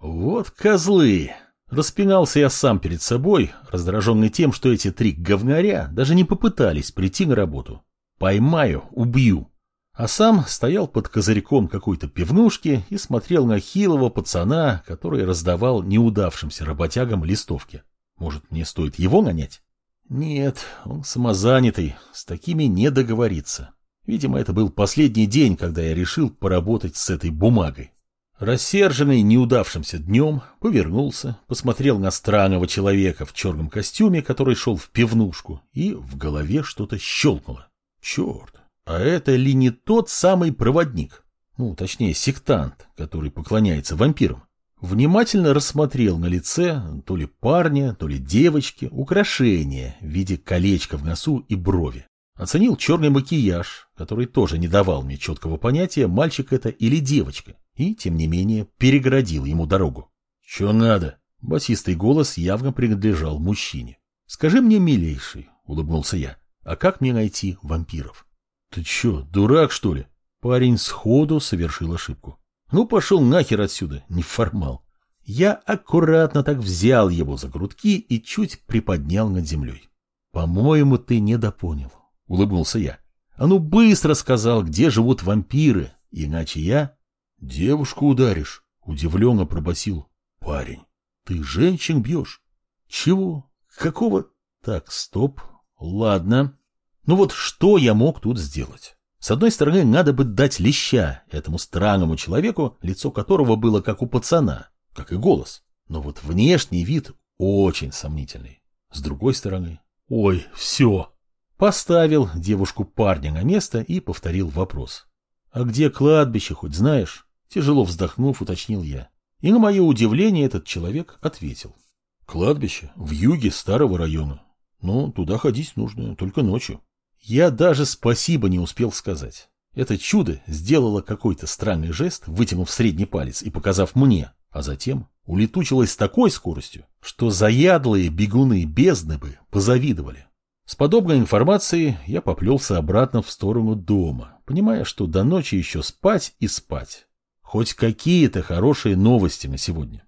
Вот козлы! Распинался я сам перед собой, раздраженный тем, что эти три говнаря даже не попытались прийти на работу. Поймаю, убью. А сам стоял под козырьком какой-то пивнушки и смотрел на хилого пацана, который раздавал неудавшимся работягам листовки. Может, мне стоит его нанять? Нет, он самозанятый, с такими не договориться. Видимо, это был последний день, когда я решил поработать с этой бумагой. Рассерженный неудавшимся днем, повернулся, посмотрел на странного человека в черном костюме, который шел в пивнушку, и в голове что-то щелкнуло. Черт, а это ли не тот самый проводник? Ну, точнее, сектант, который поклоняется вампирам. Внимательно рассмотрел на лице то ли парня, то ли девочки украшения в виде колечка в носу и брови. Оценил черный макияж, который тоже не давал мне четкого понятия, мальчик это или девочка и, тем не менее, переградил ему дорогу. «Че надо?» Басистый голос явно принадлежал мужчине. «Скажи мне, милейший», — улыбнулся я, — «а как мне найти вампиров?» «Ты че, дурак, что ли?» Парень сходу совершил ошибку. «Ну, пошел нахер отсюда, неформал». Я аккуратно так взял его за грудки и чуть приподнял над землей. «По-моему, ты недопонял», — улыбнулся я. «А ну быстро сказал, где живут вампиры, иначе я Девушку ударишь? Удивленно пробасил парень. Ты женщин бьешь? Чего? Какого? Так, стоп. Ладно. Ну вот что я мог тут сделать? С одной стороны, надо бы дать леща этому странному человеку, лицо которого было как у пацана, как и голос. Но вот внешний вид очень сомнительный. С другой стороны, ой, все. Поставил девушку парня на место и повторил вопрос. А где кладбище, хоть знаешь? Тяжело вздохнув, уточнил я. И на мое удивление этот человек ответил. Кладбище в юге старого района. Но туда ходить нужно только ночью. Я даже спасибо не успел сказать. Это чудо сделало какой-то странный жест, вытянув средний палец и показав мне, а затем улетучилось с такой скоростью, что заядлые бегуны бездны бы позавидовали. С подобной информацией я поплелся обратно в сторону дома, понимая, что до ночи еще спать и спать. Хоть какие-то хорошие новости на сегодня.